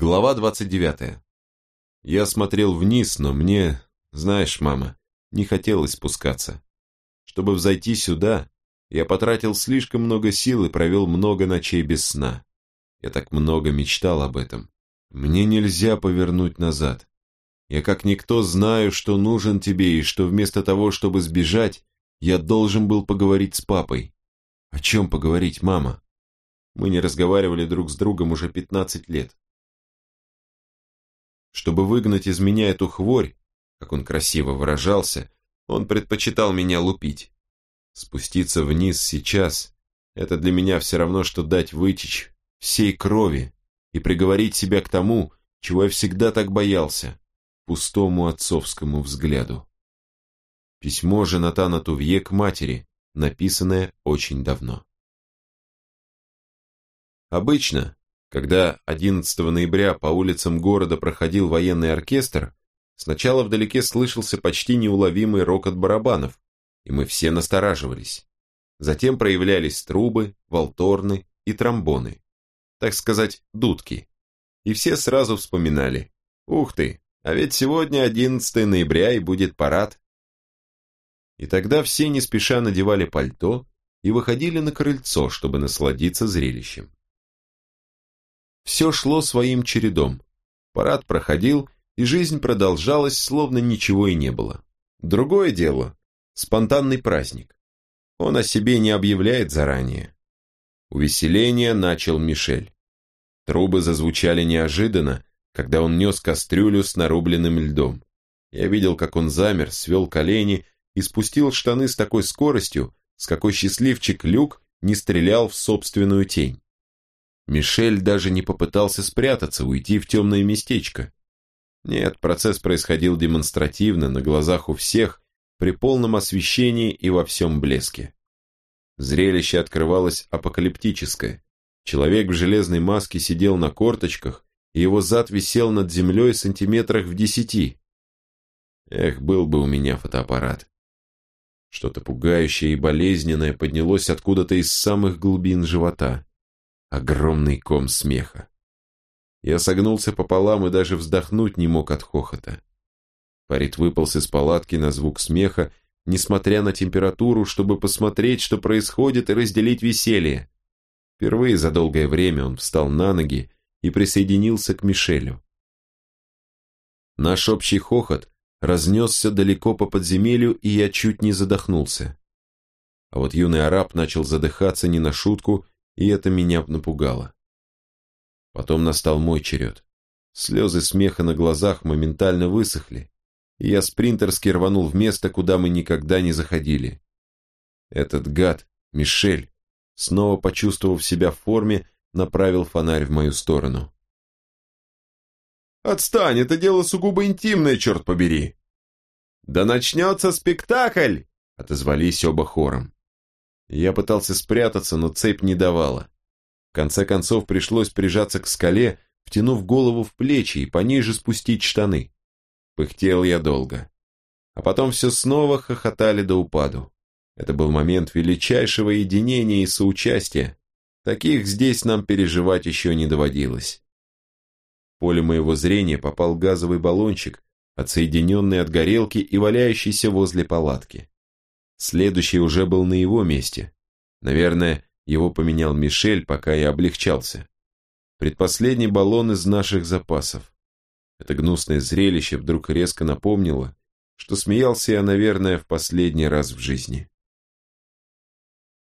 Глава 29. Я смотрел вниз, но мне, знаешь, мама, не хотелось спускаться. Чтобы взойти сюда, я потратил слишком много сил и провел много ночей без сна. Я так много мечтал об этом. Мне нельзя повернуть назад. Я как никто знаю, что нужен тебе, и что вместо того, чтобы сбежать, я должен был поговорить с папой. О чем поговорить, мама? Мы не разговаривали друг с другом уже 15 лет. Чтобы выгнать из меня эту хворь, как он красиво выражался, он предпочитал меня лупить. Спуститься вниз сейчас – это для меня все равно, что дать вытечь всей крови и приговорить себя к тому, чего я всегда так боялся – пустому отцовскому взгляду. Письмо Женатана Тувье к матери, написанное очень давно. Обычно, когда 11 ноября по улицам города проходил военный оркестр, сначала вдалеке слышался почти неуловимый рокот барабанов, и мы все настораживались. Затем проявлялись трубы, волторны и тромбоны, так сказать, дудки. И все сразу вспоминали, ух ты, а ведь сегодня 11 ноября и будет парад. И тогда все не спеша надевали пальто и выходили на крыльцо, чтобы насладиться зрелищем. Все шло своим чередом. Парад проходил, и жизнь продолжалась, словно ничего и не было. Другое дело – спонтанный праздник. Он о себе не объявляет заранее. Увеселение начал Мишель. Трубы зазвучали неожиданно, когда он нес кастрюлю с нарубленным льдом. Я видел, как он замер, свел колени и спустил штаны с такой скоростью, с какой счастливчик Люк не стрелял в собственную тень. Мишель даже не попытался спрятаться, уйти в темное местечко. Нет, процесс происходил демонстративно, на глазах у всех, при полном освещении и во всем блеске. Зрелище открывалось апокалиптическое. Человек в железной маске сидел на корточках, и его зад висел над землей сантиметрах в десяти. Эх, был бы у меня фотоаппарат. Что-то пугающее и болезненное поднялось откуда-то из самых глубин живота огромный ком смеха. Я согнулся пополам и даже вздохнуть не мог от хохота. Парит выполз из палатки на звук смеха, несмотря на температуру, чтобы посмотреть, что происходит, и разделить веселье. Впервые за долгое время он встал на ноги и присоединился к Мишелю. Наш общий хохот разнесся далеко по подземелью, и я чуть не задохнулся. А вот юный араб начал задыхаться не на шутку и это меня напугало. Потом настал мой черед. Слезы смеха на глазах моментально высохли, и я спринтерски рванул в место, куда мы никогда не заходили. Этот гад, Мишель, снова почувствовав себя в форме, направил фонарь в мою сторону. «Отстань, это дело сугубо интимное, черт побери!» «Да начнется спектакль!» — отозвались оба хором. Я пытался спрятаться, но цепь не давала. В конце концов пришлось прижаться к скале, втянув голову в плечи и пониже спустить штаны. Пыхтел я долго. А потом все снова хохотали до упаду. Это был момент величайшего единения и соучастия. Таких здесь нам переживать еще не доводилось. В поле моего зрения попал газовый баллончик, отсоединенный от горелки и валяющийся возле палатки. Следующий уже был на его месте. Наверное, его поменял Мишель, пока я облегчался. Предпоследний баллон из наших запасов. Это гнусное зрелище вдруг резко напомнило, что смеялся я, наверное, в последний раз в жизни.